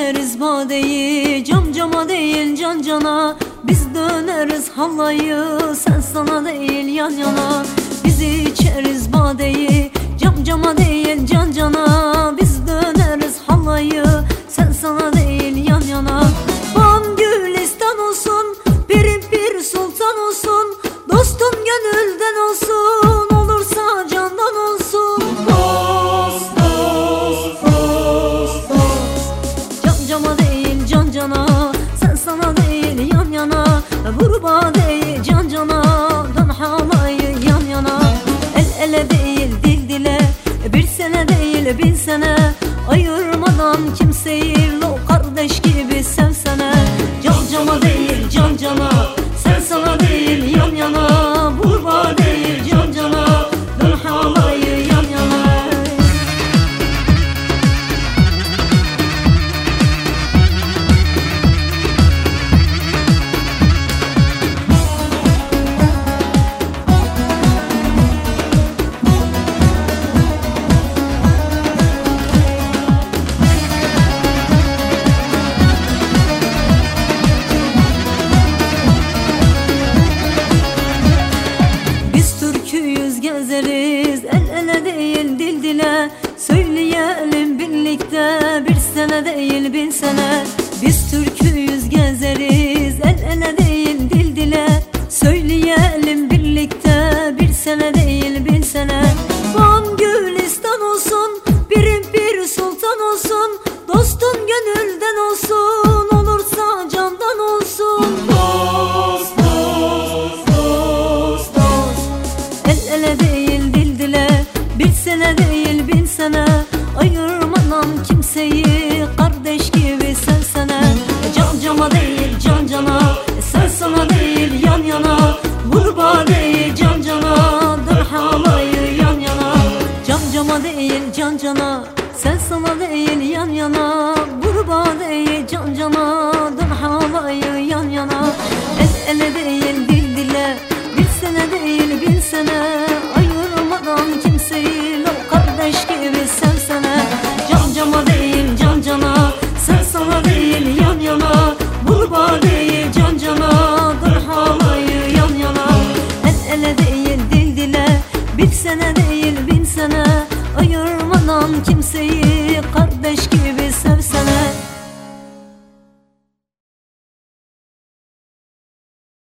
Döneriz badeyi cam cama değil can cana. Biz döneriz hallayı sen sana değil yan yana. Biz içeriz badeyi cam cama değil can cana. Sana değil yan yana. Vurba değil can cana. Dön halayı yan yana. El ele değil dil dile. Bir sene değil bin sene. Ayırmadan kimseyi Lo kardeş gibi El ele değil dil dile. Söyleyelim birlikte Bir sene değil bin sene. Biz türküyüz gezeriz El ele değil dil dile. Söyleyelim birlikte Bir sene değil bin sene. Van Gülistan olsun Birim bir sultan olsun. Dostun gönülden olsun Olursa candan olsun. Dost, dost, dost, dost. El ele değil Ayırmadan kimseyi Kardeş gibi sevsene Can cama değil can cana. Sen sana değil yan yana. Vurba değil can cana. Dur halayı yan yana. Can cama değil can cana. Sen sana değil yan yana. Vurba değil can cana. Dur halayı değil dil